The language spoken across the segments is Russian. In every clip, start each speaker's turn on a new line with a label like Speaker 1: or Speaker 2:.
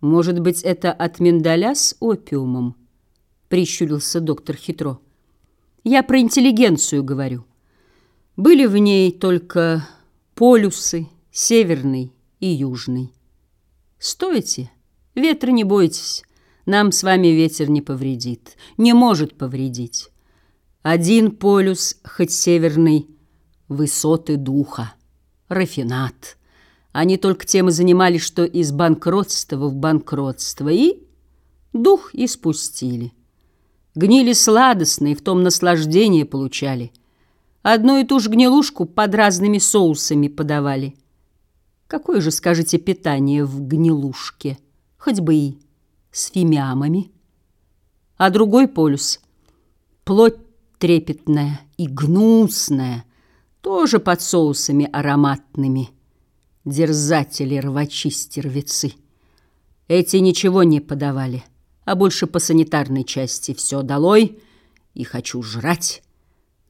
Speaker 1: Может быть, это от миндаля с опиумом? Прищурился доктор хитро. Я про интеллигенцию говорю. Были в ней только полюсы, северный и южный. Стойте, ветра не бойтесь, нам с вами ветер не повредит, не может повредить. Один полюс, хоть северный, высоты духа, рафинат. Они только тем и занимались, что из банкротства в банкротство, и дух испустили. Гнили сладостно и в том наслаждение получали. Одну и ту же гнилушку под разными соусами подавали. Какое же, скажите, питание в гнилушке? Хоть бы и с фимиамами. А другой полюс — плоть трепетная и гнусная, тоже под соусами ароматными. Дерзатели, рвачи, стервецы. Эти ничего не подавали, а больше по санитарной части все долой и хочу жрать,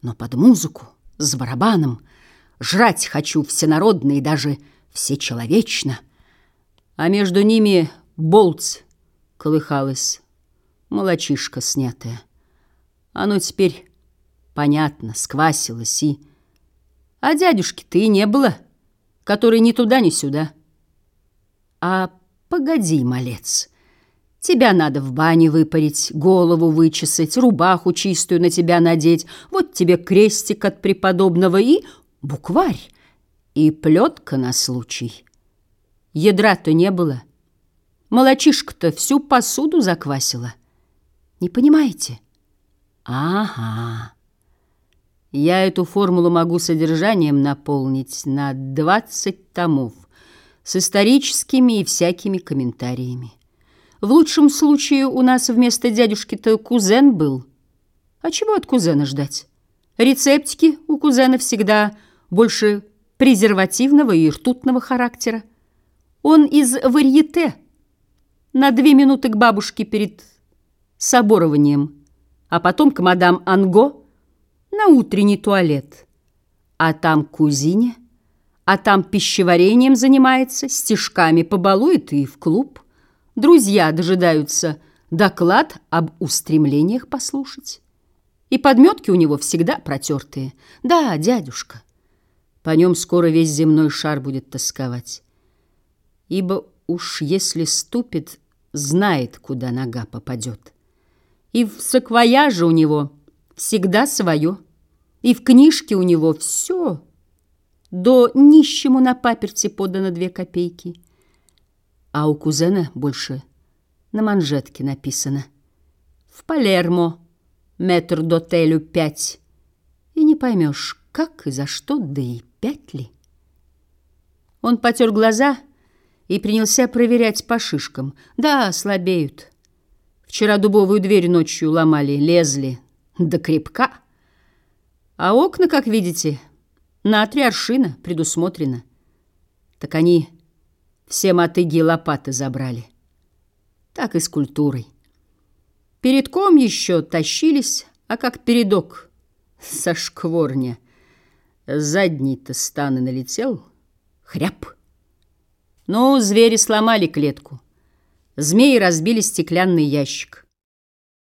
Speaker 1: но под музыку, с барабаном. Жрать хочу всенародно и даже всечеловечно. А между ними болть колыхалась, молочишка снятая. Оно теперь понятно, сквасилось и... А дядюшки-то и не было, который ни туда, ни сюда. А погоди, малец, тебя надо в бане выпарить, голову вычесать, рубаху чистую на тебя надеть, вот тебе крестик от преподобного и букварь, и плетка на случай. Ядра-то не было. Молочишка-то всю посуду заквасила. Не понимаете? Ага. Я эту формулу могу содержанием наполнить на 20 томов с историческими и всякими комментариями. В лучшем случае у нас вместо дядюшки-то кузен был. А чего от кузена ждать? Рецептики у кузена всегда больше презервативного и ртутного характера. Он из варьете на две минуты к бабушке перед соборованием, а потом к мадам Анго на утренний туалет. А там кузине, а там пищеварением занимается, стишками побалует и в клуб. Друзья дожидаются доклад об устремлениях послушать. И подметки у него всегда протертые. Да, дядюшка, по нем скоро весь земной шар будет тосковать. Ибо уж если ступит, знает, куда нога попадет. И в саквояже у него всегда свое. И в книжке у него все. До нищему на паперти подано две копейки. А у кузена больше на манжетке написано. В Палермо метр дотелю пять. И не поймешь, как и за что, да и пять ли. Он потер глаза и принялся проверять по шишкам. Да, слабеют. Вчера дубовую дверь ночью ломали, лезли. Да крепка. А окна, как видите, на три аршина предусмотрено. Так они все мотыги и лопаты забрали. Так и с культурой. Передком еще тащились, а как передок со шкворня. Задний-то стан и налетел. Хряп. Ну, звери сломали клетку. Змеи разбили стеклянный ящик.